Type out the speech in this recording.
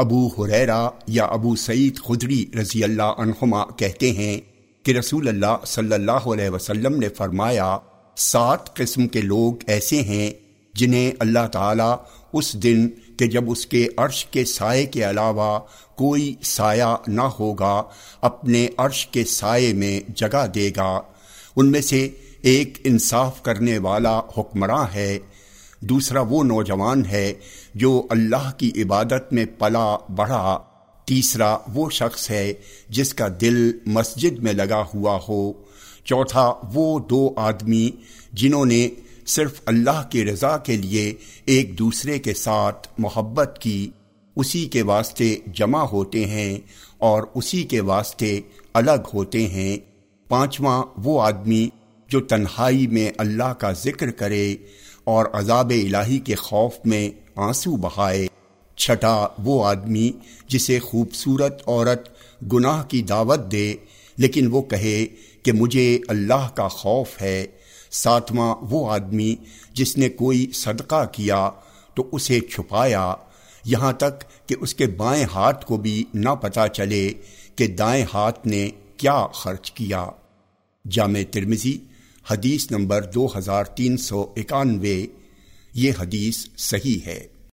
ابو حریرا یا ابو سعید خدری رضی اللہ عنہما کہتے ہیں کہ رسول اللہ صلی اللہ علیہ وسلم نے فرمایا، سات قسم کے لوگ ایسے ہیں جنہیں اللہ تعالیٰ اس دن کہ جب اس کے عرش کے سائے کے علاوہ کوئی سایہ نہ ہوگا، اپنے عرش کے سائے میں جگہ دے گا۔ ان میں سے ایک انصاف کرنے والا حکمراں ہے۔ دوسرا وہ نوجوان ہے جو اللہ کی عبادت میں پلا بڑھا۔ تیسرا وہ شخص ہے جس کا دل مسجد میں لگا ہوا ہو۔ چوتھا وہ دو آدمی جنہوں نے صرف اللہ کی رضا کے لیے ایک دوسرے کے ساتھ محبت کی، اسی کے واسطے جمع ہوتے ہیں اور اسی کے واسطے الگ ہوتے ہیں۔ پانچواں وہ آدمی جو تنہائی میں اللہ کا ذکر کرے اور عذاب الہی کے خوف میں آنسو بہائے۔ چھٹا وہ آدمی جسے خوبصورت عورت گناہ کی دعوت دے، لیکن وہ کہے کہ مجھے اللہ کا خوف ہے۔ ساتواں وہ آدمی جس نے کوئی صدقہ کیا تو اسے چھپایا۔ یہاں تک کہ اس کے بائیں ہاتھ کو بھی نہ پتا چلے کہ دائیں ہاتھ نے کیا خرچ کیا۔ جامع ترمزی حدیث نمبر دو ہزار تین سو اکانوے یہ حدیث صحیح ہے۔